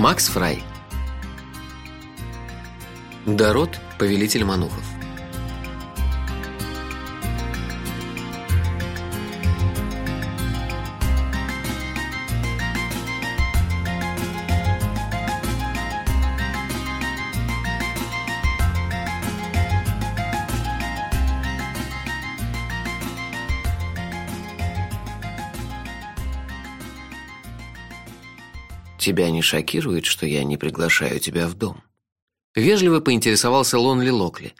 Макс Фрай. Дород, повелитель манухов. Тебя не шокирует, что я не приглашаю тебя в дом? Вежливо поинтересовался Лонли Локли.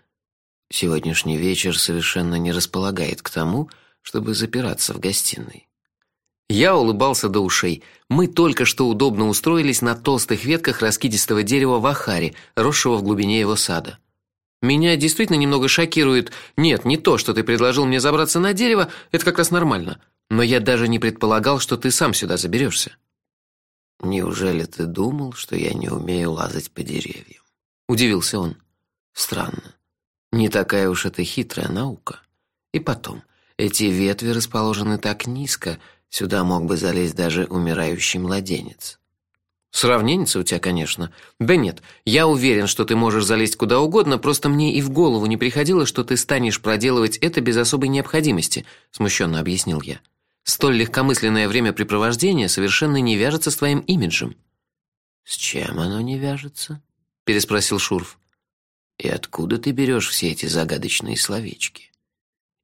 Сегодняшний вечер совершенно не располагает к тому, чтобы запираться в гостиной. Я улыбался до ушей. Мы только что удобно устроились на толстых ветках раскидистого дерева в ахаре, росшего в глубине его сада. Меня действительно немного шокирует. Нет, не то, что ты предложил мне забраться на дерево, это как раз нормально. Но я даже не предполагал, что ты сам сюда заберешься. Неужели ты думал, что я не умею лазать по деревьям? Удивился он. Странно. Не такая уж это хитрая наука. И потом, эти ветви расположены так низко, сюда мог бы залезть даже умирающий младенец. Сравнение у тебя, конечно. Да нет, я уверен, что ты можешь залезть куда угодно, просто мне и в голову не приходило, что ты станешь проделывать это без особой необходимости, смущенно объяснил я. Столь легкомысленное времяпрепровождение совершенно не вяжется с твоим имиджем. С чем оно не вяжется? переспросил Шурф. И откуда ты берешь все эти загадочные словечки?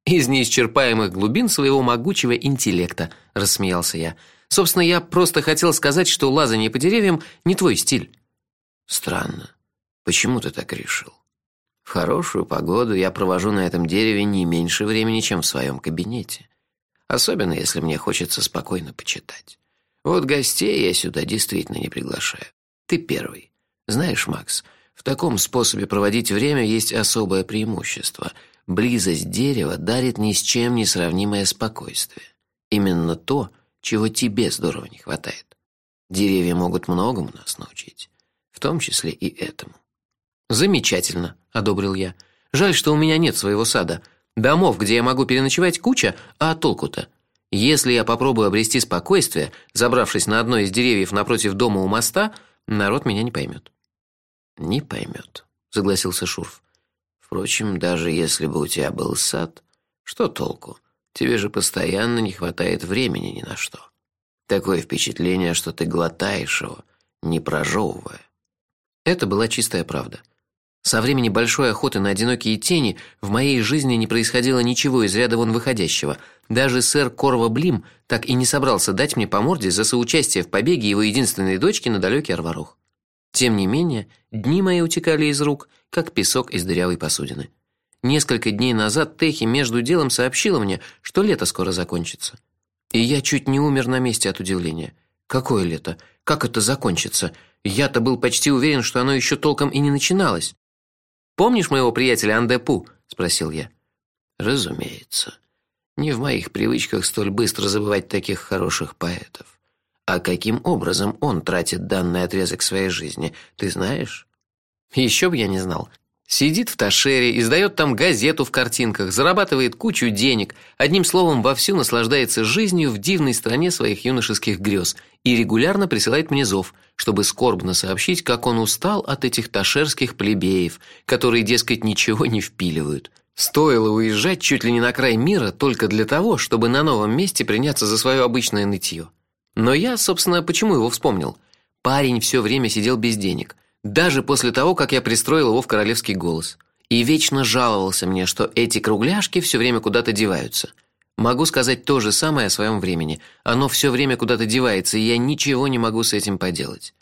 Из неисчерпаемых глубин своего могучего интеллекта, рассмеялся я. Собственно, я просто хотел сказать, что лазание по деревьям не твой стиль. Странно. Почему ты так решил? В хорошую погоду я провожу на этом дереве не меньше времени, чем в своем кабинете особенно если мне хочется спокойно почитать. Вот гостей я сюда действительно не приглашаю. Ты первый. Знаешь, Макс, в таком способе проводить время есть особое преимущество. Близость дерева дарит ни с чем не сравнимое спокойствие. Именно то, чего тебе здорово не хватает. Деревья могут многому нас научить, в том числе и этому. Замечательно, одобрил я. Жаль, что у меня нет своего сада. Домов, где я могу переночевать, куча, а толку-то? Если я попробую обрести спокойствие, забравшись на одно из деревьев напротив дома у моста, народ меня не поймет. Не поймет, согласился Шурф. Впрочем, даже если бы у тебя был сад, что толку? Тебе же постоянно не хватает времени ни на что. Такое впечатление, что ты глотаешь его, не прожевывая. Это была чистая правда. Со времени большой охоты на одинокие тени в моей жизни не происходило ничего из ряда вон выходящего. Даже сэр Корва Блим так и не собрался дать мне по морде за соучастие в побеге его единственной дочки на далекий Арварох. Тем не менее, дни мои утекали из рук, как песок из дырявой посудины. Несколько дней назад Техи между делом сообщила мне, что лето скоро закончится. И я чуть не умер на месте от удивления. Какое лето? Как это закончится? Я-то был почти уверен, что оно еще толком и не начиналось. Помнишь моего приятеля Андепу? спросил я. Разумеется. Не в моих привычках столь быстро забывать таких хороших поэтов. А каким образом он тратит данный отрезок своей жизни, ты знаешь? Еще бы я не знал. Сидит в Ташере, издает там газету в картинках, зарабатывает кучу денег, одним словом, вовсю наслаждается жизнью в дивной стране своих юношеских грез и регулярно присылает мне зов, чтобы скорбно сообщить, как он устал от этих ташерских плебеев, которые, дескать, ничего не впиливают. Стоило уезжать чуть ли не на край мира только для того, чтобы на новом месте приняться за свое обычное нытье. Но я, собственно, почему его вспомнил? Парень все время сидел без денег – даже после того, как я пристроил его в королевский голос. И вечно жаловался мне, что эти кругляшки все время куда-то деваются. Могу сказать то же самое о своем времени. Оно все время куда-то девается, и я ничего не могу с этим поделать.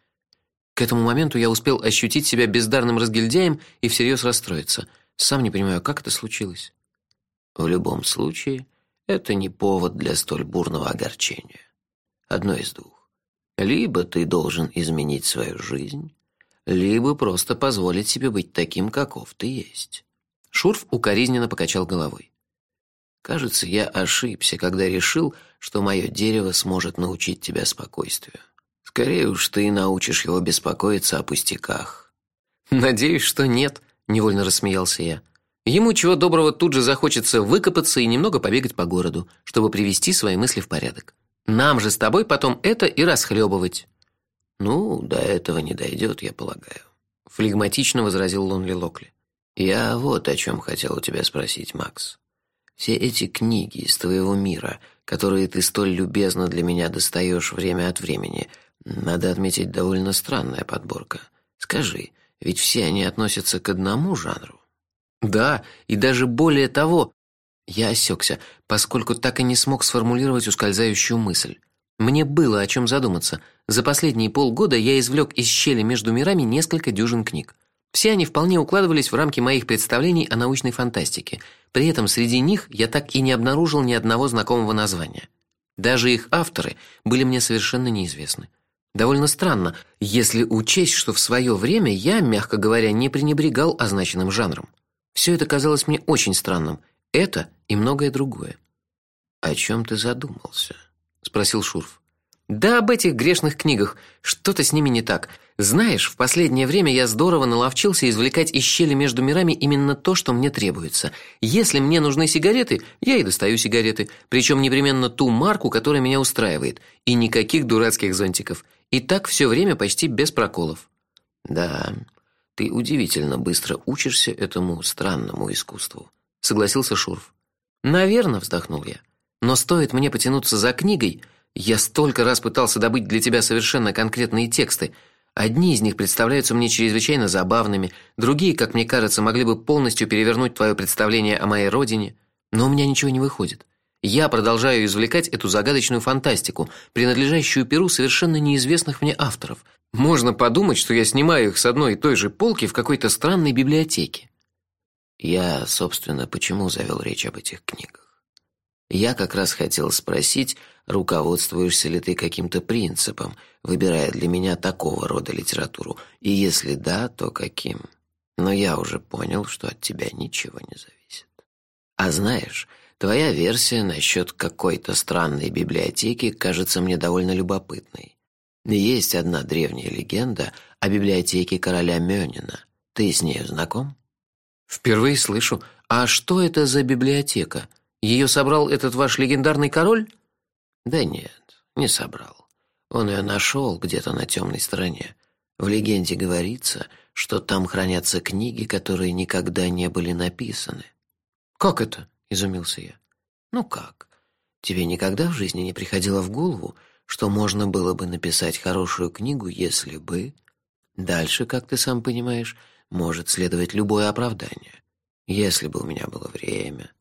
К этому моменту я успел ощутить себя бездарным разгильдяем и всерьез расстроиться. Сам не понимаю, как это случилось. В любом случае, это не повод для столь бурного огорчения. Одно из двух: либо ты должен изменить свою жизнь, либо просто позволить себе быть таким, каков ты есть. Шурф укоризненно покачал головой. Кажется, я ошибся, когда решил, что мое дерево сможет научить тебя спокойствию. Скорее уж ты научишь его беспокоиться о пустяках. Надеюсь, что нет, невольно рассмеялся я. Ему чего доброго тут же захочется выкопаться и немного побегать по городу, чтобы привести свои мысли в порядок. Нам же с тобой потом это и расхлебывать. Ну, до этого не дойдет, я полагаю, флегматично возразил Лонли Локли. Я вот о чем хотел у тебя спросить, Макс. Все эти книги из твоего мира, которые ты столь любезно для меня достаешь время от времени, надо отметить, довольно странная подборка. Скажи, ведь все они относятся к одному жанру? Да, и даже более того, я осекся, поскольку так и не смог сформулировать ускользающую мысль. Мне было о чем задуматься. За последние полгода я извлек из щели между мирами несколько дюжин книг. Все они вполне укладывались в рамки моих представлений о научной фантастике. При этом среди них я так и не обнаружил ни одного знакомого названия. Даже их авторы были мне совершенно неизвестны. Довольно странно, если учесть, что в свое время я, мягко говоря, не пренебрегал означенным жанром. Все это казалось мне очень странным. Это и многое другое. О чем ты задумался? Спросил Шурф. Да об этих грешных книгах. Что-то с ними не так. Знаешь, в последнее время я здорово наловчился извлекать из щели между мирами именно то, что мне требуется. Если мне нужны сигареты, я и достаю сигареты, причем непременно ту марку, которая меня устраивает, и никаких дурацких зонтиков. И так все время почти без проколов. Да, ты удивительно быстро учишься этому странному искусству, согласился Шурф. Наверно, вздохнул я. Но стоит мне потянуться за книгой, я столько раз пытался добыть для тебя совершенно конкретные тексты. Одни из них представляются мне чрезвычайно забавными, другие, как мне кажется, могли бы полностью перевернуть твое представление о моей родине, но у меня ничего не выходит. Я продолжаю извлекать эту загадочную фантастику, принадлежащую перу совершенно неизвестных мне авторов. Можно подумать, что я снимаю их с одной и той же полки в какой-то странной библиотеке. Я, собственно, почему завел речь об этих книгах? Я как раз хотел спросить, руководствуешься ли ты каким-то принципом, выбирая для меня такого рода литературу, и если да, то каким? Но я уже понял, что от тебя ничего не зависит. А знаешь, Твоя версия насчет какой-то странной библиотеки кажется мне довольно любопытной. Есть одна древняя легенда о библиотеке короля Мёнина. Ты с ней знаком? Впервые слышу. А что это за библиотека? Ее собрал этот ваш легендарный король? Да нет, не собрал. Он ее нашел где-то на темной стороне. В легенде говорится, что там хранятся книги, которые никогда не были написаны. Как это? изумился я. Ну как? Тебе никогда в жизни не приходило в голову, что можно было бы написать хорошую книгу, если бы дальше, как ты сам понимаешь, может следовать любое оправдание. Если бы у меня было время,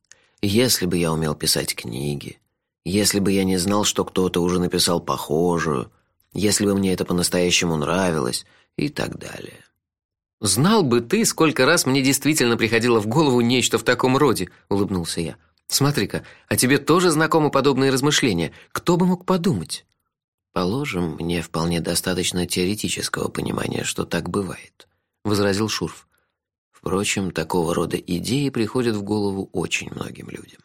если бы я умел писать книги, если бы я не знал, что кто-то уже написал похожую, если бы мне это по-настоящему нравилось и так далее. Знал бы ты, сколько раз мне действительно приходило в голову нечто в таком роде, улыбнулся я. Смотри-ка, а тебе тоже знакомы подобные размышления? Кто бы мог подумать? Положим, мне вполне достаточно теоретического понимания, что так бывает, возразил Шурф. Впрочем, такого рода идеи приходят в голову очень многим людям.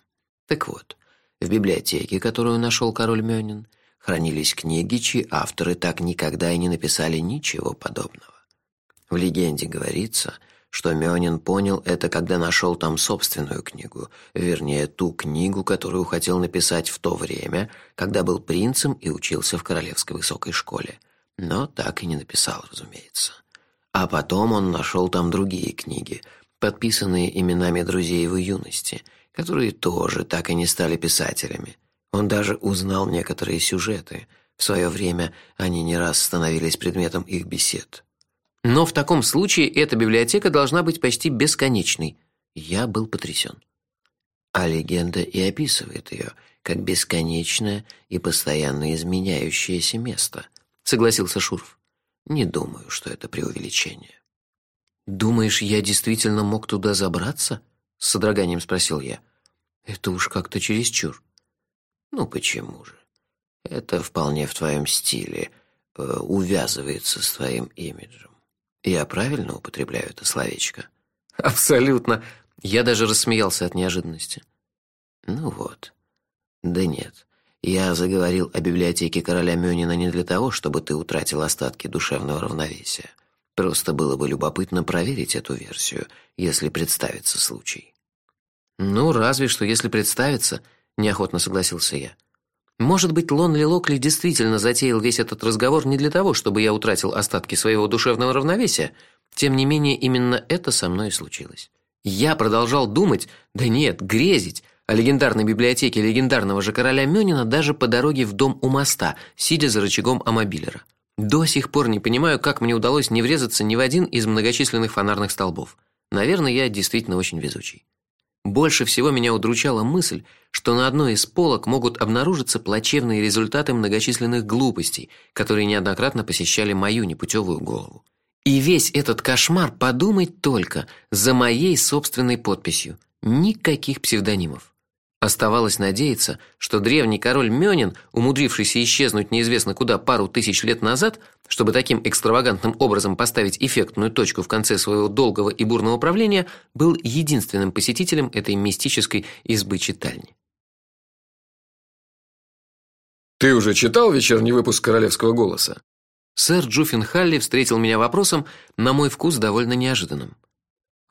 Так вот, в библиотеке, которую нашел король Мёнин, хранились книги, чьи авторы так никогда и не написали ничего подобного. В легенде говорится, что Мёнин понял это, когда нашел там собственную книгу, вернее, ту книгу, которую хотел написать в то время, когда был принцем и учился в королевской высокой школе, но так и не написал, разумеется. А потом он нашел там другие книги, подписанные именами друзей его юности, которые тоже так и не стали писателями. Он даже узнал некоторые сюжеты. В свое время они не раз становились предметом их бесед. Но в таком случае эта библиотека должна быть почти бесконечной. Я был потрясен. А легенда и описывает ее как бесконечное и постоянно изменяющееся место, согласился Шурф. Не думаю, что это преувеличение. Думаешь, я действительно мог туда забраться? с содроганием спросил я. Это уж как-то чересчур. Ну почему же? Это вполне в твоем стиле, э, увязывается с твоим имиджем. Я правильно употребляю это словечко? Абсолютно. Я даже рассмеялся от неожиданности. Ну вот. Да нет. Я заговорил о библиотеке короля Мёнина не для того, чтобы ты утратил остатки душевного равновесия. Просто было бы любопытно проверить эту версию, если представится случай. Ну, разве что, если представится, неохотно согласился я. Может быть, Лонли Локли действительно затеял весь этот разговор не для того, чтобы я утратил остатки своего душевного равновесия. Тем не менее, именно это со мной и случилось. Я продолжал думать, да нет, грезить о легендарной библиотеке легендарного же короля Мёнина даже по дороге в дом у моста, сидя за рычагом амобилера. До сих пор не понимаю, как мне удалось не врезаться ни в один из многочисленных фонарных столбов. Наверное, я действительно очень везучий. Больше всего меня удручала мысль, что на одной из полок могут обнаружиться плачевные результаты многочисленных глупостей, которые неоднократно посещали мою непутевую голову. И весь этот кошмар подумать только за моей собственной подписью. Никаких псевдонимов. Оставалось надеяться, что древний король Мёнин, умудрившийся исчезнуть неизвестно куда пару тысяч лет назад, чтобы таким экстравагантным образом поставить эффектную точку в конце своего долгого и бурного правления, был единственным посетителем этой мистической избы читальни. Ты уже читал вечерний выпуск Королевского голоса? Сэр Джуффин Халли встретил меня вопросом, на мой вкус довольно неожиданным.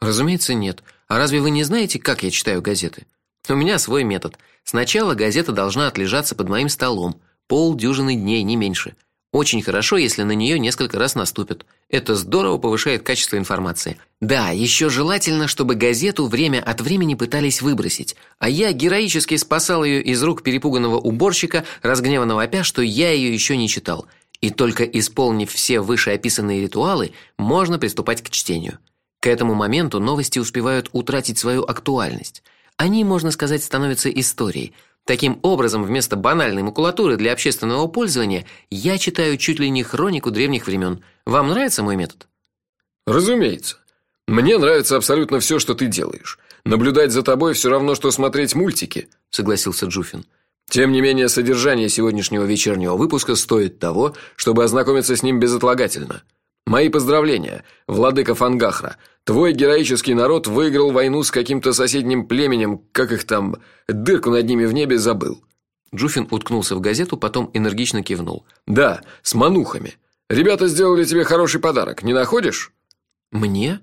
Разумеется, нет. А разве вы не знаете, как я читаю газеты? У меня свой метод. Сначала газета должна отлежаться под моим столом, полдюжины дней, не меньше. Очень хорошо, если на нее несколько раз наступят. Это здорово повышает качество информации. Да, еще желательно, чтобы газету время от времени пытались выбросить, а я героически спасал ее из рук перепуганного уборщика, разгневанного опя, что я ее еще не читал. И только исполнив все вышеописанные ритуалы, можно приступать к чтению. К этому моменту новости успевают утратить свою актуальность. Они, можно сказать, становятся историей. Таким образом, вместо банальной макулатуры для общественного пользования я читаю чуть ли не хронику древних времен. Вам нравится мой метод? Разумеется. Мне нравится абсолютно все, что ты делаешь. Наблюдать за тобой все равно что смотреть мультики, согласился Джуфин. Тем не менее, содержание сегодняшнего вечернего выпуска стоит того, чтобы ознакомиться с ним безотлагательно. Мои поздравления, владыка Фангахра. Твой героический народ выиграл войну с каким-то соседним племенем, как их там, дырку над ними в небе забыл. Джуфин уткнулся в газету, потом энергично кивнул. Да, с манухами. Ребята сделали тебе хороший подарок, не находишь? Мне?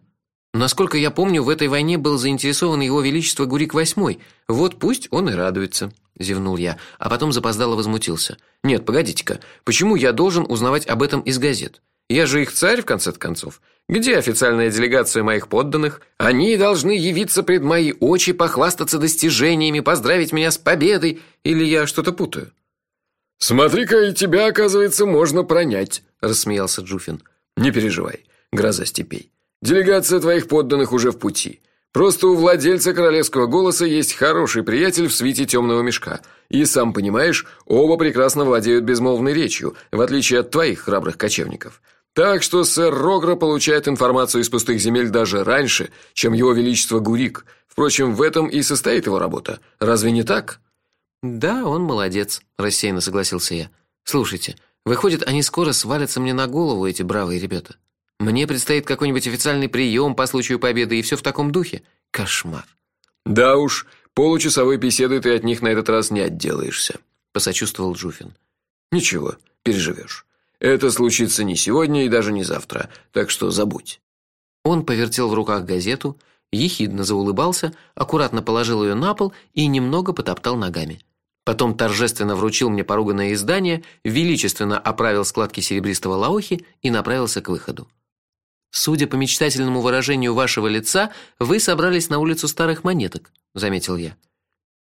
Насколько я помню, в этой войне был заинтересован его величество Гурик VIII. Вот пусть он и радуется, зевнул я, а потом запоздало возмутился. Нет, погодите-ка. Почему я должен узнавать об этом из газет? Я же их царь в конце концов. Где официальная делегация моих подданных? Они должны явиться пред мои очи, похвастаться достижениями, поздравить меня с победой, или я что-то путаю? Смотри-ка, и тебя, оказывается, можно пронять, рассмеялся Джуфин. Не переживай, гроза степей. Делегация твоих подданных уже в пути. Просто у владельца королевского голоса есть хороший приятель в свите темного мешка. И сам понимаешь, оба прекрасно владеют безмолвной речью, в отличие от твоих храбрых кочевников. Так что сэр Рогра получает информацию из пустых земель даже раньше, чем его величество Гурик. Впрочем, в этом и состоит его работа. Разве не так? Да, он молодец, рассеянно согласился я. Слушайте, выходит, они скоро свалятся мне на голову эти бравые ребята. Мне предстоит какой-нибудь официальный прием по случаю победы и все в таком духе. Кошмар. Да уж, получасовой беседы ты от них на этот раз не отделаешься, посочувствовал Жуфин. Ничего, переживешь. Это случится не сегодня и даже не завтра, так что забудь. Он повертел в руках газету, ехидно заулыбался, аккуратно положил ее на пол и немного потоптал ногами. Потом торжественно вручил мне поруганное издание, величественно оправил складки серебристого лаохи и направился к выходу. Судя по мечтательному выражению вашего лица, вы собрались на улицу старых монеток, заметил я.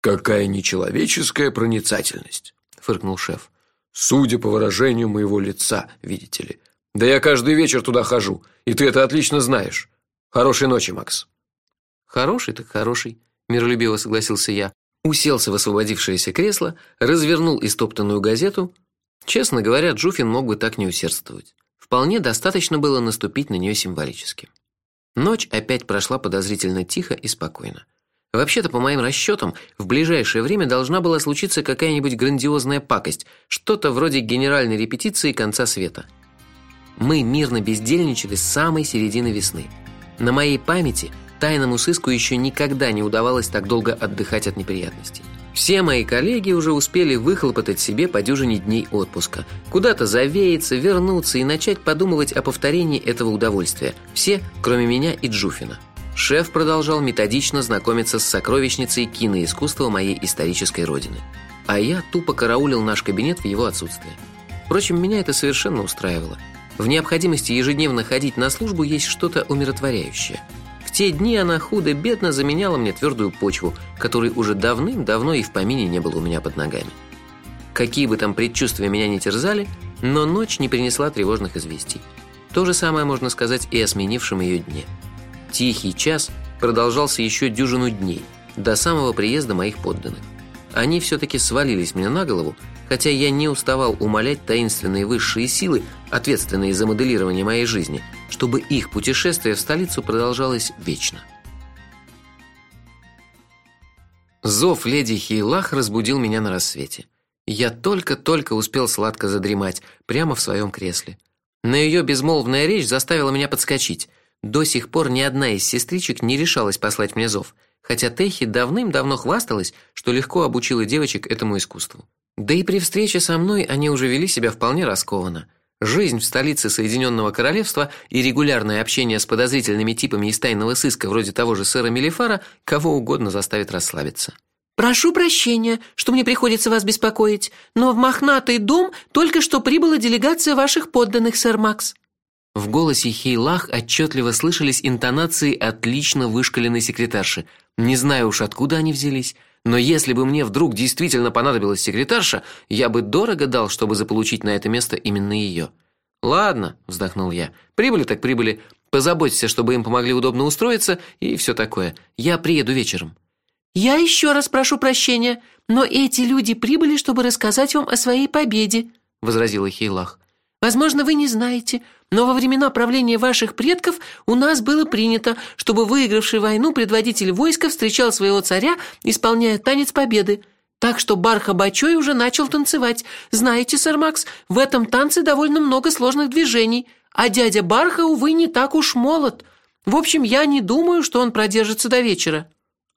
Какая нечеловеческая проницательность, фыркнул шеф. Судя по выражению моего лица, видите ли. Да я каждый вечер туда хожу, и ты это отлично знаешь. Хорошей ночи, Макс. Хороший так хороший, миролюбиво согласился я. Уселся в освободившееся кресло, развернул истоптанную газету. Честно говоря, Джуфин мог бы так не усердствовать. Вполне достаточно было наступить на нее символически. Ночь опять прошла подозрительно тихо и спокойно. Вообще-то, по моим расчетам, в ближайшее время должна была случиться какая-нибудь грандиозная пакость, что-то вроде генеральной репетиции конца света. Мы мирно бездельничали с самой середины весны. На моей памяти тайному сыску еще никогда не удавалось так долго отдыхать от неприятностей. Все мои коллеги уже успели выхлопотать себе по дюжине дней отпуска, куда-то завеяться, вернуться и начать подумывать о повторении этого удовольствия. Все, кроме меня и Джуфина. Шеф продолжал методично знакомиться с сокровищницей киноискусства моей исторической родины. а я тупо караулил наш кабинет в его отсутствие. Впрочем, меня это совершенно устраивало. В необходимости ежедневно ходить на службу есть что-то умиротворяющее. В те дни она худо-бедно заменяла мне твердую почву, которой уже давным-давно и в помине не было у меня под ногами. Какие бы там предчувствия меня не терзали, но ночь не принесла тревожных известий. То же самое можно сказать и о сменившем ее дне. Тихий час продолжался еще дюжину дней, до самого приезда моих подданных. Они все-таки свалились мне на голову, хотя я не уставал умолять таинственные высшие силы, ответственные за моделирование моей жизни, чтобы их путешествие в столицу продолжалось вечно. Зов леди Хейлах разбудил меня на рассвете. Я только-только успел сладко задремать прямо в своем кресле. Но ее безмолвная речь заставила меня подскочить. До сих пор ни одна из сестричек не решалась послать мне зов, хотя Техи давным-давно хвасталась, что легко обучила девочек этому искусству. Да и при встрече со мной они уже вели себя вполне раскованно. Жизнь в столице Соединенного Королевства и регулярное общение с подозрительными типами из тайного сыска вроде того же сэра Мелифара кого угодно заставит расслабиться. Прошу прощения, что мне приходится вас беспокоить, но в мохнатый дом только что прибыла делегация ваших подданных, сэр Макс. В голосе Хейлах отчетливо слышались интонации отлично вышколенной секретарши. Не знаю уж откуда они взялись, но если бы мне вдруг действительно понадобилась секретарша, я бы дорого дал, чтобы заполучить на это место именно ее. Ладно, вздохнул я. Прибыли так прибыли. Позаботься, чтобы им помогли удобно устроиться и все такое. Я приеду вечером. Я еще раз прошу прощения, но эти люди прибыли, чтобы рассказать вам о своей победе, возразила Хейлах. Возможно, вы не знаете, но во времена правления ваших предков у нас было принято, чтобы выигравший войну предводитель войска встречал своего царя, исполняя танец победы. Так что Барха Бачой уже начал танцевать. Знаете, сэр Макс, в этом танце довольно много сложных движений, а дядя Барха увы не так уж молод. В общем, я не думаю, что он продержится до вечера.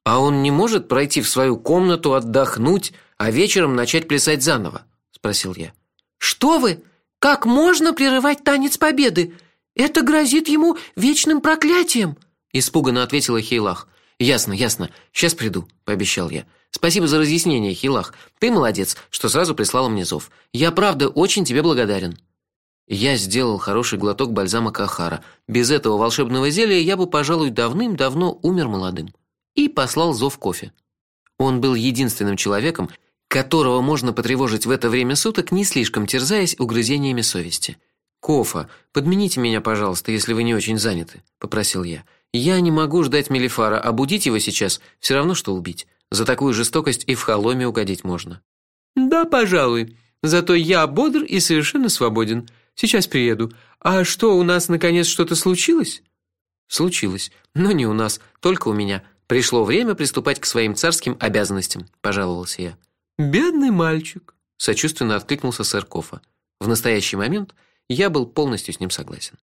А он не может пройти в свою комнату, отдохнуть, а вечером начать плясать заново, спросил я. Что вы? Как можно прерывать танец победы? Это грозит ему вечным проклятием, испуганно ответила Хейлах. Ясно, ясно. Сейчас приду, пообещал я. Спасибо за разъяснение, Хейлах. Ты молодец, что сразу прислала мне зов. Я правда очень тебе благодарен. Я сделал хороший глоток бальзама Кахара. Без этого волшебного зелья я бы, пожалуй, давным-давно умер молодым и послал зов кофе. Он был единственным человеком, которого можно потревожить в это время суток, не слишком терзаясь угрызениями совести. Кофа, подмените меня, пожалуйста, если вы не очень заняты, попросил я. Я не могу ждать Мелифара, а будить его сейчас все равно что убить. За такую жестокость и в холоме угодить можно. Да, пожалуй. Зато я бодр и совершенно свободен. Сейчас приеду. А что, у нас наконец что-то случилось? Случилось, но не у нас, только у меня. Пришло время приступать к своим царским обязанностям, пожаловался я. Бедный мальчик, сочувственно откликнулся сэр Кофа. В настоящий момент я был полностью с ним согласен.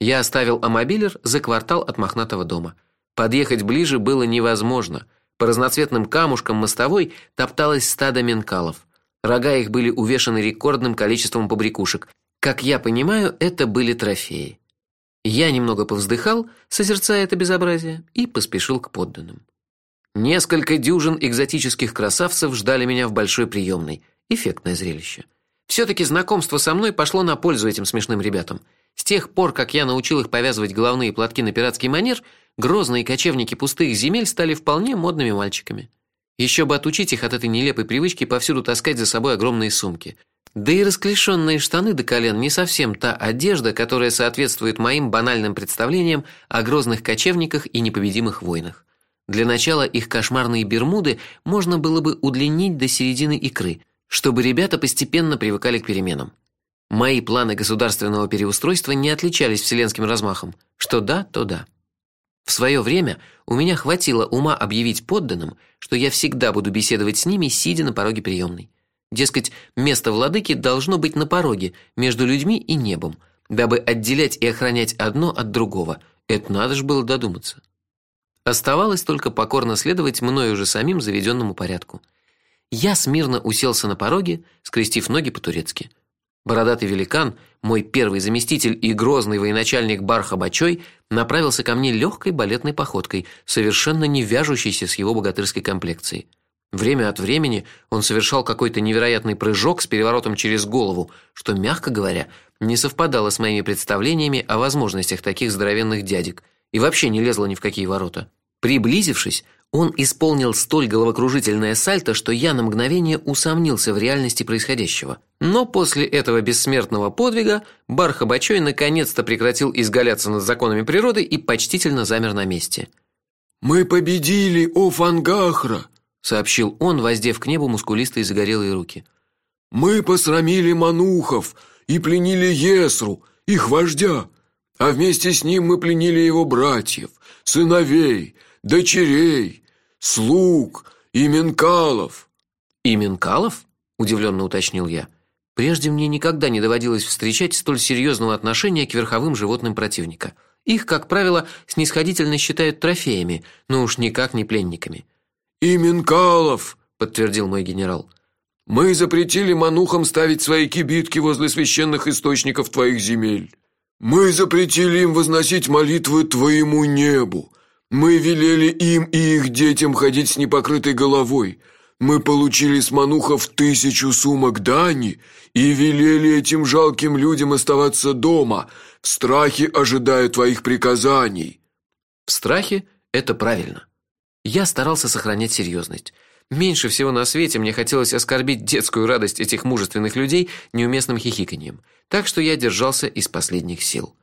Я оставил амобилер за квартал от мохнатого дома. Подъехать ближе было невозможно. По разноцветным камушкам мостовой топталось стадо менкалов. Рога их были увешаны рекордным количеством побрякушек. Как я понимаю, это были трофеи. Я немного повздыхал, созерцая это безобразие, и поспешил к подданным. Несколько дюжин экзотических красавцев ждали меня в большой приемной. Эффектное зрелище. все таки знакомство со мной пошло на пользу этим смешным ребятам. С тех пор, как я научил их повязывать головные платки на пиратский манер, грозные кочевники пустых земель стали вполне модными мальчиками. Еще бы отучить их от этой нелепой привычки повсюду таскать за собой огромные сумки. Да и расклешенные штаны до колен не совсем та одежда, которая соответствует моим банальным представлениям о грозных кочевниках и непобедимых воинах. Для начала их кошмарные бермуды можно было бы удлинить до середины икры, чтобы ребята постепенно привыкали к переменам. Мои планы государственного переустройства не отличались вселенским размахом. Что да, то да. В свое время у меня хватило ума объявить подданным, что я всегда буду беседовать с ними, сидя на пороге приемной. Дескать, место владыки должно быть на пороге, между людьми и небом, дабы отделять и охранять одно от другого. Это надо ж было додуматься. Оставалось только покорно следовать мною уже самим заведенному порядку. Я смирно уселся на пороге, скрестив ноги по-турецки. Бородатый великан, мой первый заместитель и грозный военачальник Барха Бачой, направился ко мне легкой балетной походкой, совершенно не вяжущейся с его богатырской комплекцией. Время от времени он совершал какой-то невероятный прыжок с переворотом через голову, что, мягко говоря, не совпадало с моими представлениями о возможностях таких здоровенных дядек и вообще не лезло ни в какие ворота. Приблизившись, он исполнил столь головокружительное сальто, что я на мгновение усомнился в реальности происходящего. Но после этого бессмертного подвига Бархабачой наконец-то прекратил изгаляться над законами природы и почтительно замер на месте. «Мы победили, о Фангахра!» — сообщил он, воздев к небу мускулистые загорелые руки. «Мы посрамили манухов и пленили Есру, их вождя, а вместе с ним мы пленили его братьев, сыновей, дочерей, слуг и менкалов». «И менкалов?» – удивленно уточнил я. Прежде мне никогда не доводилось встречать столь серьезного отношения к верховым животным противника. Их, как правило, снисходительно считают трофеями, но уж никак не пленниками. «И Минкалов», — подтвердил мой генерал. «Мы запретили манухам ставить свои кибитки возле священных источников твоих земель. Мы запретили им возносить молитвы твоему небу. Мы велели им и их детям ходить с непокрытой головой. Мы получили с манухов тысячу сумок дани и велели этим жалким людям оставаться дома, в страхе ожидая твоих приказаний». «В страхе – это правильно. Я старался сохранять серьезность. Меньше всего на свете мне хотелось оскорбить детскую радость этих мужественных людей неуместным хихиканьем, так что я держался из последних сил.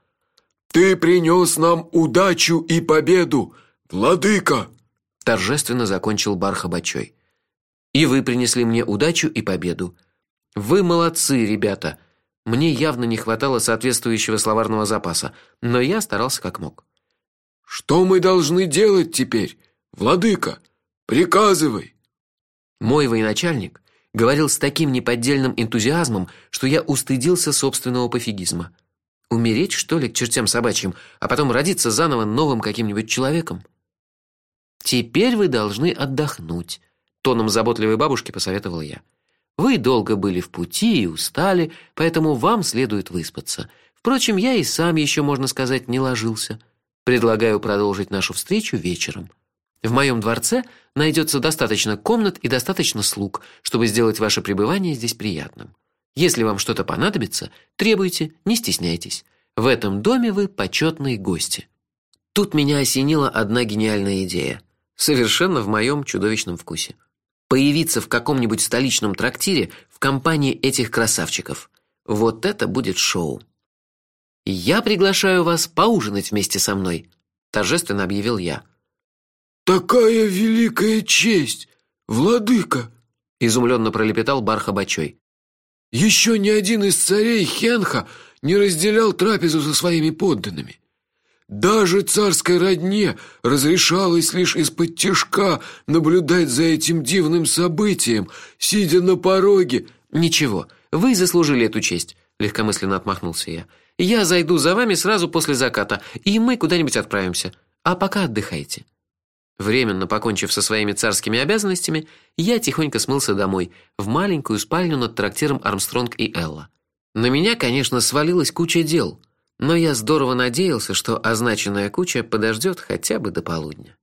«Ты принес нам удачу и победу, владыка!» торжественно закончил Бархабачой. «И вы принесли мне удачу и победу. Вы молодцы, ребята!» Мне явно не хватало соответствующего словарного запаса, но я старался как мог. «Что мы должны делать теперь?» «Владыка, приказывай!» Мой военачальник говорил с таким неподдельным энтузиазмом, что я устыдился собственного пофигизма. Умереть, что ли, к чертям собачьим, а потом родиться заново новым каким-нибудь человеком? «Теперь вы должны отдохнуть», — тоном заботливой бабушки посоветовал я. «Вы долго были в пути и устали, поэтому вам следует выспаться. Впрочем, я и сам еще, можно сказать, не ложился. Предлагаю продолжить нашу встречу вечером». В моем дворце найдется достаточно комнат и достаточно слуг, чтобы сделать ваше пребывание здесь приятным. Если вам что-то понадобится, требуйте, не стесняйтесь. В этом доме вы почетные гости. Тут меня осенила одна гениальная идея, совершенно в моем чудовищном вкусе. Появиться в каком-нибудь столичном трактире в компании этих красавчиков. Вот это будет шоу. Я приглашаю вас поужинать вместе со мной, торжественно объявил я. «Такая великая честь, владыка!» — изумленно пролепетал Бархабачой. «Еще ни один из царей Хенха не разделял трапезу со своими подданными. Даже царской родне разрешалось лишь из-под тишка наблюдать за этим дивным событием, сидя на пороге». «Ничего, вы заслужили эту честь», — легкомысленно отмахнулся я. «Я зайду за вами сразу после заката, и мы куда-нибудь отправимся. А пока отдыхайте». Временно покончив со своими царскими обязанностями, я тихонько смылся домой, в маленькую спальню над трактиром Армстронг и Элла. На меня, конечно, свалилась куча дел, но я здорово надеялся, что означенная куча подождет хотя бы до полудня.